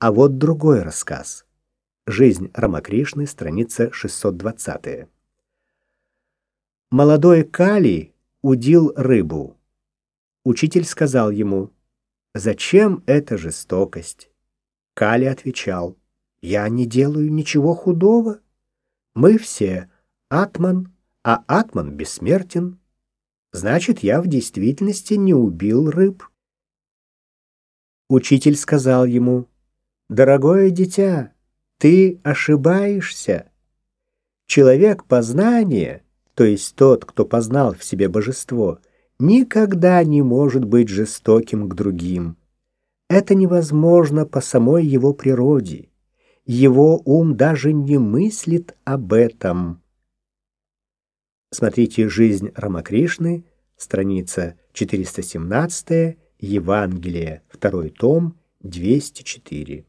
А вот другой рассказ. Жизнь Рамакришны, страница 620. Молодой Кали удил рыбу. Учитель сказал ему, «Зачем эта жестокость?» Кали отвечал, «Я не делаю ничего худого. Мы все Атман, а Атман бессмертен. Значит, я в действительности не убил рыб». Учитель сказал ему, «Дорогое дитя, ты ошибаешься. Человек познания, то есть тот, кто познал в себе божество, никогда не может быть жестоким к другим. Это невозможно по самой его природе. Его ум даже не мыслит об этом. Смотрите «Жизнь Рамакришны», страница 417 Евангелие, второй том, 204.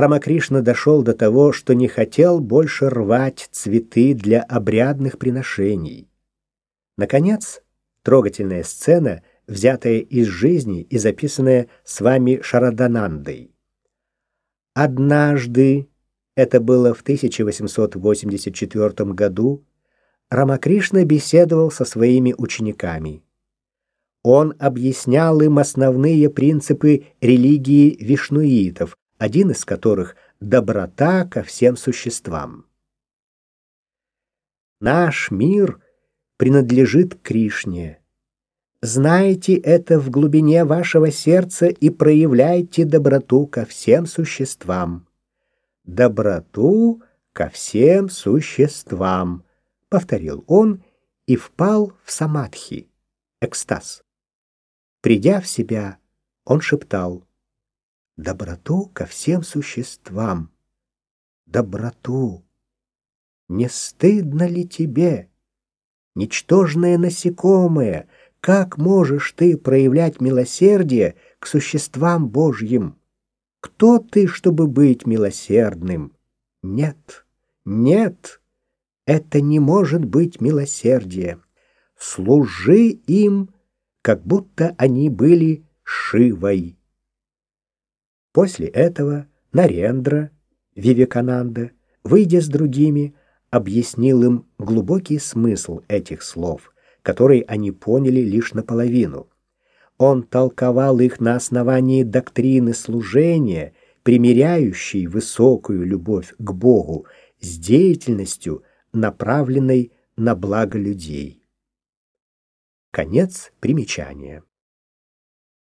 Рамакришна дошел до того, что не хотел больше рвать цветы для обрядных приношений. Наконец, трогательная сцена, взятая из жизни и записанная с вами Шараданандой. Однажды, это было в 1884 году, Рамакришна беседовал со своими учениками. Он объяснял им основные принципы религии вишнуитов, один из которых — доброта ко всем существам. Наш мир принадлежит Кришне. Знайте это в глубине вашего сердца и проявляйте доброту ко всем существам. Доброту ко всем существам, повторил он и впал в самадхи, экстаз. Придя в себя, он шептал: "Доброту ко всем существам. Доброту. Не стыдно ли тебе, ничтожное насекомое, как можешь ты проявлять милосердие к существам Божьим? Кто ты, чтобы быть милосердным? Нет. Нет. Это не может быть милосердие. Служи им как будто они были Шивой. После этого Нарендра, Вивекананда, выйдя с другими, объяснил им глубокий смысл этих слов, который они поняли лишь наполовину. Он толковал их на основании доктрины служения, примиряющей высокую любовь к Богу с деятельностью, направленной на благо людей. Конец примечания.